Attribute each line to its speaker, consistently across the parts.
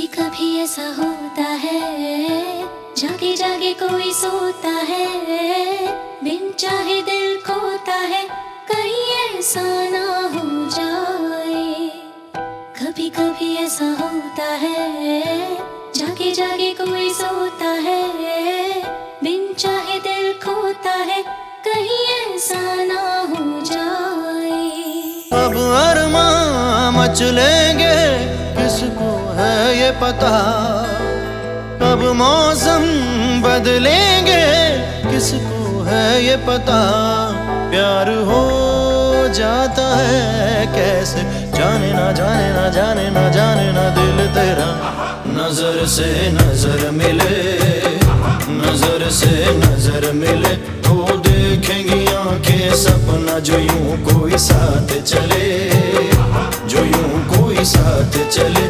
Speaker 1: कभी कभी ऐसा होता है जागे जागे कोई सोता है, बिन चाहे दिल खोता है, कहीं ऐसा ना हो जाए। कभी कभी ऐसा होता है जागे जागे कोई सोता है, बिन चाहे दिल खोता है, कहीं ऐसा ना हो जाए।
Speaker 2: अब अरमां ये पता कब मौसम बदलेंगे, किसको है ये पता? प्यार हो जाता है कैसे? जाने ना जाने ना जाने ना जाने ना दिल तेरा। नज़र से नज़र मिले, नज़र से नज़र मिले। तो देखेंगी आँखें, सपना जो यूँ कोई साथ चले, जो यूँ कोई साथ चले।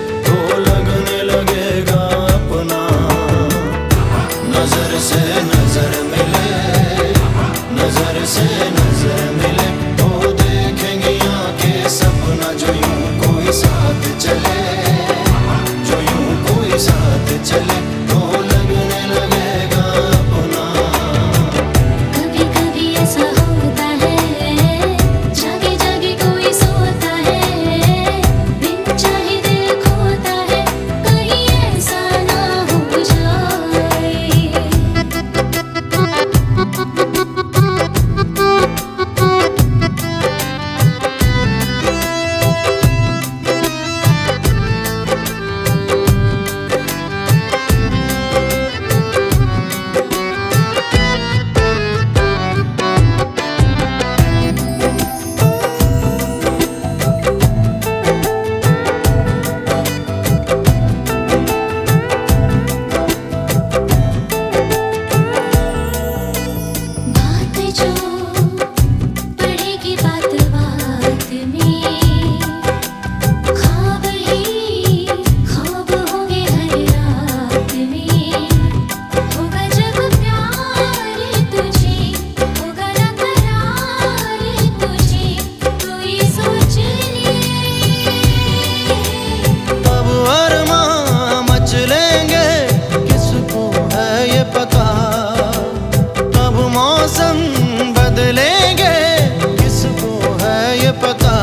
Speaker 2: पता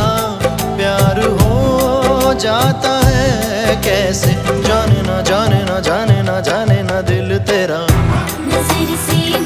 Speaker 2: प्यार हो जाता है कैसे? जाने ना जाने ना जाने ना जाने ना दिल तेरा।
Speaker 1: नज़र से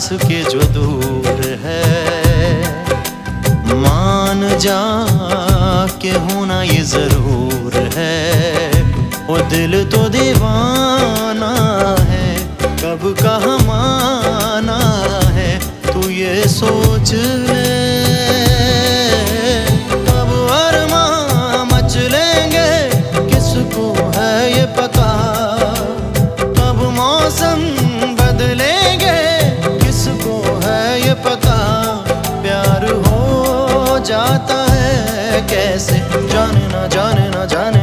Speaker 2: पास के जो दूर है। मान जा के होना ये ज़रूर है। वो दिल तो दीवाना है, कब का माना जाता है कैसे? जाने ना जाने ना जाने